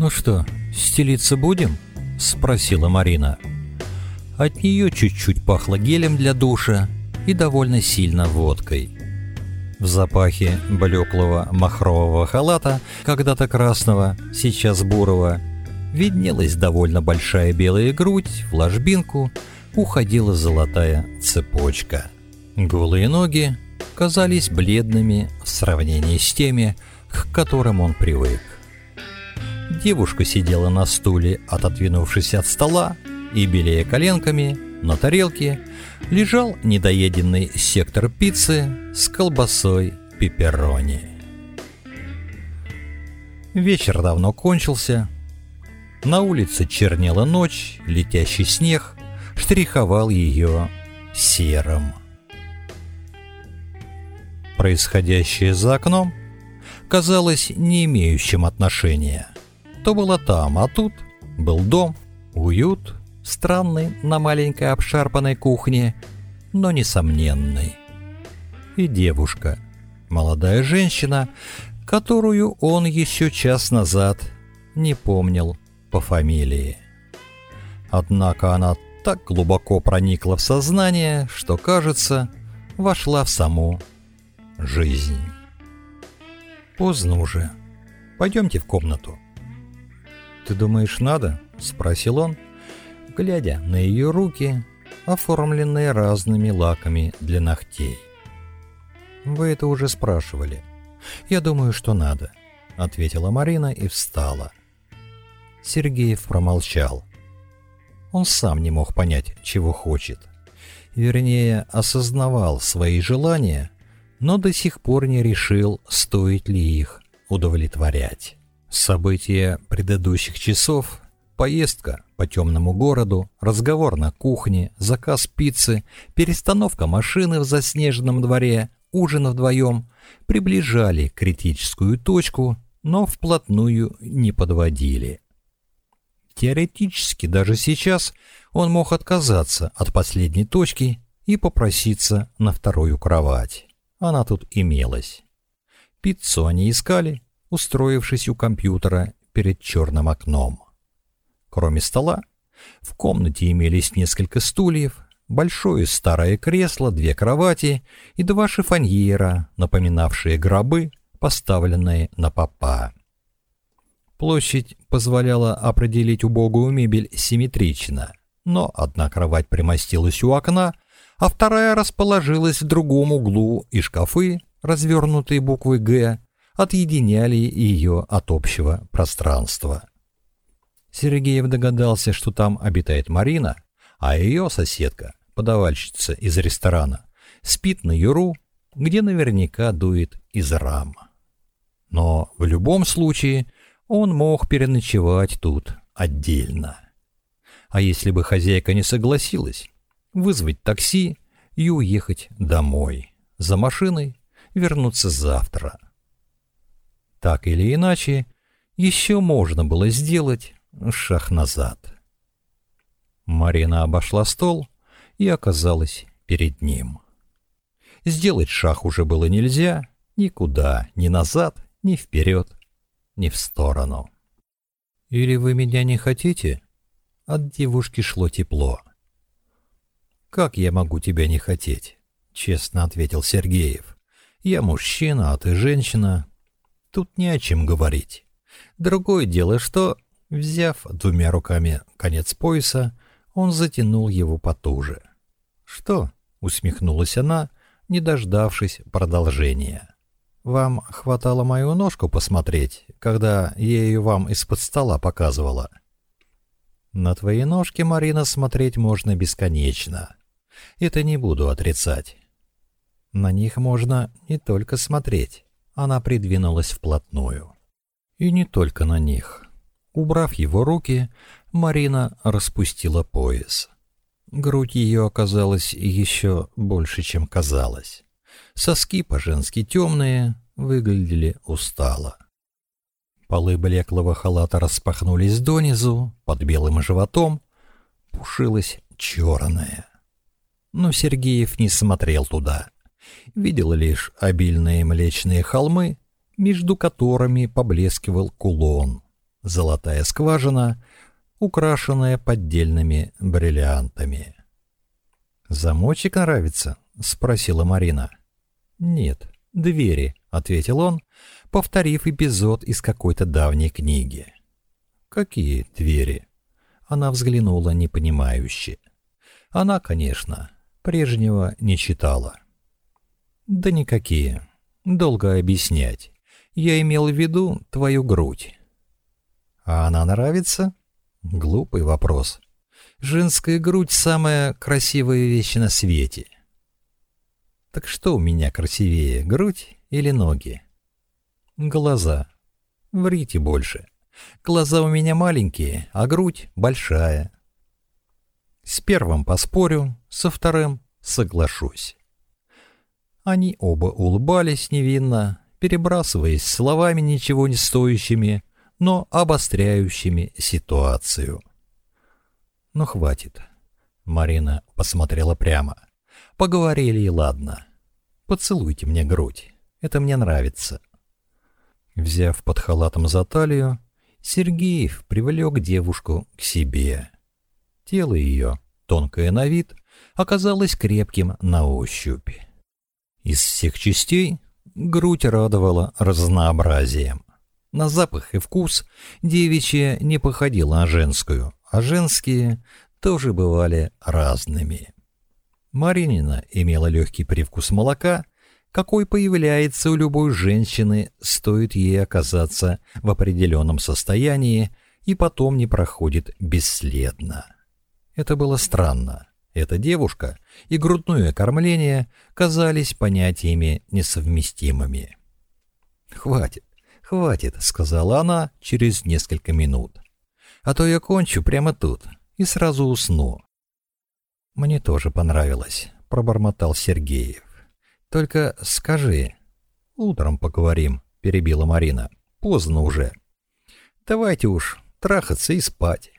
Ну что, стелиться будем? спросила Марина. От нее чуть-чуть пахло гелем для душа и довольно сильно водкой. В запахе блеклого махрового халата, когда-то красного, сейчас бурого, виднелась довольно большая белая грудь, в ложбинку уходила золотая цепочка. Голые ноги казались бледными в сравнении с теми, к которым он привык. Девушка сидела на стуле, отодвинувшись от стола, и, белея коленками, на тарелке лежал недоеденный сектор пиццы с колбасой пепперони. Вечер давно кончился. На улице чернела ночь, летящий снег штриховал ее серым. Происходящее за окном казалось не имеющим отношения – то было там, а тут был дом, уют, странный на маленькой обшарпанной кухне, но несомненный. И девушка, молодая женщина, которую он еще час назад не помнил по фамилии. Однако она так глубоко проникла в сознание, что, кажется, вошла в саму жизнь. Поздно уже. Пойдемте в комнату. «Ты думаешь, надо?» – спросил он, глядя на ее руки, оформленные разными лаками для ногтей. «Вы это уже спрашивали. Я думаю, что надо», – ответила Марина и встала. Сергеев промолчал. Он сам не мог понять, чего хочет. Вернее, осознавал свои желания, но до сих пор не решил, стоит ли их удовлетворять. События предыдущих часов, поездка по темному городу, разговор на кухне, заказ пиццы, перестановка машины в заснеженном дворе, ужин вдвоем приближали критическую точку, но вплотную не подводили. Теоретически даже сейчас он мог отказаться от последней точки и попроситься на вторую кровать. Она тут имелась. Пиццу они искали, устроившись у компьютера перед черным окном. Кроме стола, в комнате имелись несколько стульев, большое старое кресло, две кровати и два шифоньера, напоминавшие гробы, поставленные на попа. Площадь позволяла определить убогую мебель симметрично, но одна кровать примостилась у окна, а вторая расположилась в другом углу, и шкафы, развернутые буквой «Г», отъединяли ее от общего пространства. Сергеев догадался, что там обитает Марина, а ее соседка, подавальщица из ресторана, спит на юру, где наверняка дует из рам. Но в любом случае он мог переночевать тут отдельно. А если бы хозяйка не согласилась, вызвать такси и уехать домой, за машиной вернуться завтра – так или иначе, еще можно было сделать шаг назад. Марина обошла стол и оказалась перед ним. Сделать шаг уже было нельзя, никуда, ни назад, ни вперед, ни в сторону. «Или вы меня не хотите?» От девушки шло тепло. «Как я могу тебя не хотеть?» — честно ответил Сергеев. «Я мужчина, а ты женщина. Тут не о чем говорить. Другое дело, что, взяв двумя руками конец пояса, он затянул его потуже. «Что?» — усмехнулась она, не дождавшись продолжения. «Вам хватало мою ножку посмотреть, когда я ее вам из-под стола показывала?» «На твои ножки, Марина, смотреть можно бесконечно. Это не буду отрицать. На них можно не только смотреть» она придвинулась вплотную. И не только на них. Убрав его руки, Марина распустила пояс. Грудь ее оказалась еще больше, чем казалось. Соски по-женски темные, выглядели устало. Полы блеклого халата распахнулись донизу, под белым животом пушилась черная. Но Сергеев не смотрел туда. Видел лишь обильные млечные холмы, между которыми поблескивал кулон, золотая скважина, украшенная поддельными бриллиантами. «Замочек нравится?» — спросила Марина. «Нет, двери», — ответил он, повторив эпизод из какой-то давней книги. «Какие двери?» Она взглянула непонимающе. Она, конечно, прежнего не читала. Да никакие. Долго объяснять. Я имел в виду твою грудь. А она нравится? Глупый вопрос. Женская грудь — самая красивая вещь на свете. Так что у меня красивее, грудь или ноги? Глаза. Врите больше. Глаза у меня маленькие, а грудь большая. С первым поспорю, со вторым соглашусь. Они оба улыбались невинно, перебрасываясь словами ничего не стоящими, но обостряющими ситуацию. «Ну, хватит». Марина посмотрела прямо. «Поговорили и ладно. Поцелуйте мне грудь. Это мне нравится». Взяв под халатом за талию, Сергеев привлек девушку к себе. Тело ее, тонкое на вид, оказалось крепким на ощупь. Из всех частей грудь радовала разнообразием. На запах и вкус девичья не походила на женскую, а женские тоже бывали разными. Маринина имела легкий привкус молока, какой появляется у любой женщины, стоит ей оказаться в определенном состоянии и потом не проходит бесследно. Это было странно. Эта девушка и грудное кормление казались понятиями несовместимыми. «Хватит, хватит», — сказала она через несколько минут. «А то я кончу прямо тут и сразу усну». «Мне тоже понравилось», — пробормотал Сергеев. «Только скажи...» «Утром поговорим», — перебила Марина. «Поздно уже. Давайте уж трахаться и спать».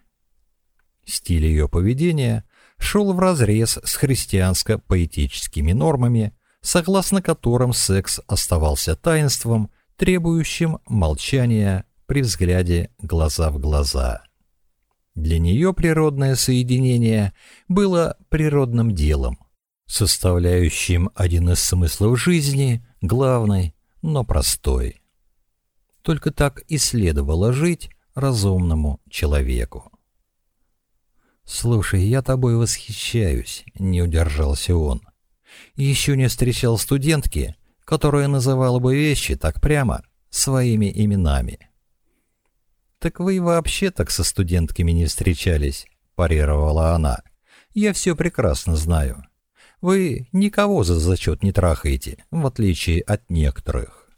Стиль ее поведения шел в разрез с христианско-поэтическими нормами, согласно которым секс оставался таинством, требующим молчания при взгляде глаза в глаза. Для нее природное соединение было природным делом, составляющим один из смыслов жизни, главный, но простой. Только так и следовало жить разумному человеку. «Слушай, я тобой восхищаюсь», — не удержался он. «Еще не встречал студентки, которая называла бы вещи так прямо, своими именами». «Так вы вообще так со студентками не встречались», — парировала она. «Я все прекрасно знаю. Вы никого за зачет не трахаете, в отличие от некоторых».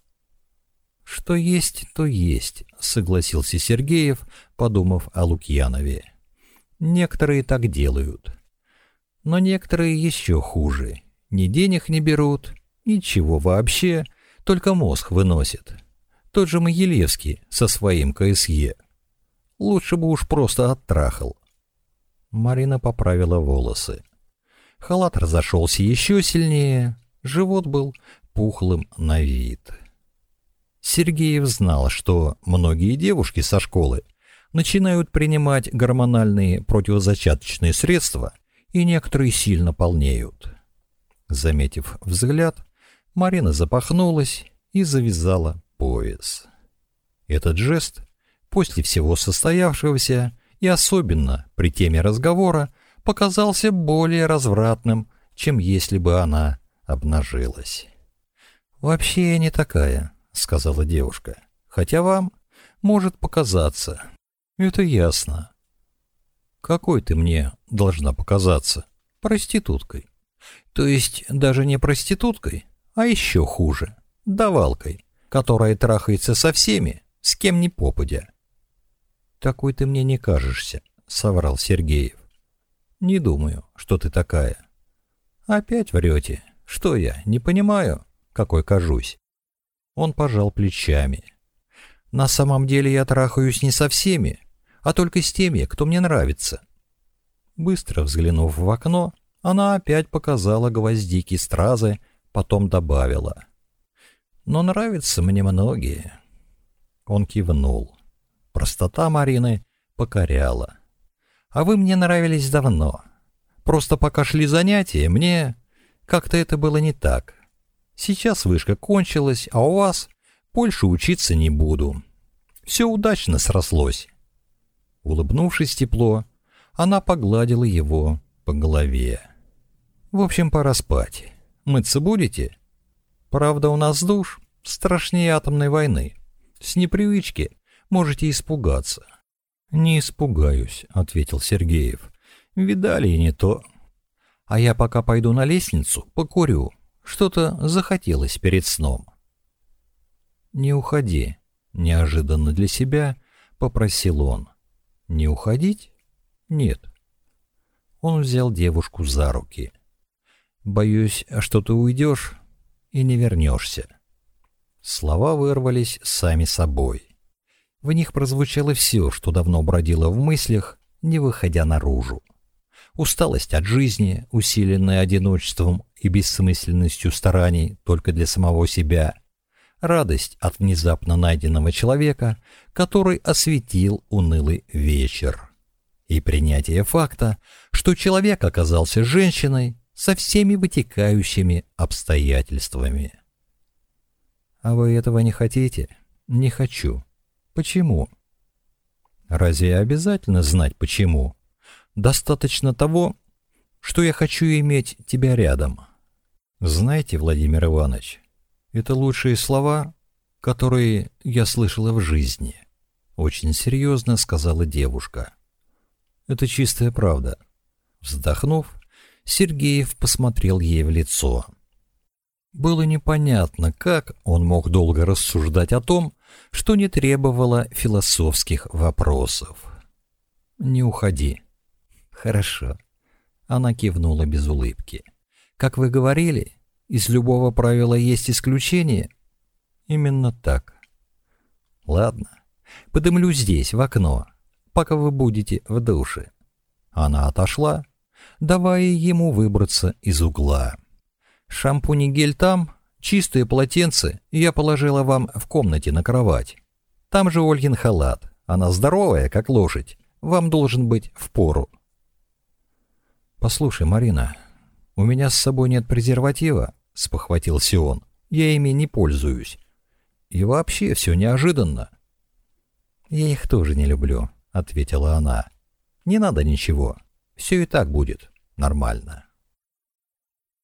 «Что есть, то есть», — согласился Сергеев, подумав о Лукьянове. Некоторые так делают. Но некоторые еще хуже. Ни денег не берут, ничего вообще, только мозг выносит. Тот же Могилевский со своим КСЕ. Лучше бы уж просто оттрахал. Марина поправила волосы. Халат разошелся еще сильнее, живот был пухлым на вид. Сергеев знал, что многие девушки со школы начинают принимать гормональные противозачаточные средства, и некоторые сильно полнеют. Заметив взгляд, Марина запахнулась и завязала пояс. Этот жест после всего состоявшегося и особенно при теме разговора показался более развратным, чем если бы она обнажилась. «Вообще я не такая», — сказала девушка, — «хотя вам может показаться, это ясно. Какой ты мне должна показаться? Проституткой. То есть даже не проституткой, а еще хуже. Давалкой, которая трахается со всеми, с кем ни попадя. Такой ты мне не кажешься, соврал Сергеев. Не думаю, что ты такая. Опять врете. Что я, не понимаю, какой кажусь? Он пожал плечами. На самом деле я трахаюсь не со всеми, а только с теми, кто мне нравится». Быстро взглянув в окно, она опять показала гвоздики стразы, потом добавила. «Но нравятся мне многие». Он кивнул. Простота Марины покоряла. «А вы мне нравились давно. Просто пока шли занятия, мне как-то это было не так. Сейчас вышка кончилась, а у вас больше учиться не буду. Все удачно срослось». Улыбнувшись тепло, она погладила его по голове. «В общем, пора спать. Мыться будете? Правда, у нас душ страшнее атомной войны. С непривычки можете испугаться». «Не испугаюсь», — ответил Сергеев. «Видали и не то. А я пока пойду на лестницу, покурю. Что-то захотелось перед сном». «Не уходи», — неожиданно для себя попросил он. Не уходить? Нет. Он взял девушку за руки. Боюсь, что ты уйдешь и не вернешься. Слова вырвались сами собой. В них прозвучало все, что давно бродило в мыслях, не выходя наружу. Усталость от жизни, усиленная одиночеством и бессмысленностью стараний только для самого себя — радость от внезапно найденного человека, который осветил унылый вечер. И принятие факта, что человек оказался женщиной со всеми вытекающими обстоятельствами. «А вы этого не хотите?» «Не хочу». «Почему?» «Разве я обязательно знать, почему?» «Достаточно того, что я хочу иметь тебя рядом». Знаете, Владимир Иванович, это лучшие слова, которые я слышала в жизни, очень серьезно сказала девушка. Это чистая правда. Вздохнув, Сергеев посмотрел ей в лицо. Было непонятно, как он мог долго рассуждать о том, что не требовало философских вопросов. «Не уходи». «Хорошо». Она кивнула без улыбки. «Как вы говорили, из любого правила есть исключение. Именно так. Ладно. Подымлю здесь, в окно, пока вы будете в душе. Она отошла, давая ему выбраться из угла. Шампунь и гель там, чистые полотенце я положила вам в комнате на кровать. Там же Ольгин халат. Она здоровая, как лошадь. Вам должен быть впору. Послушай, Марина, у меня с собой нет презерватива, спохватился он. Я ими не пользуюсь. И вообще все неожиданно. Я их тоже не люблю, ответила она. Не надо ничего. Все и так будет нормально.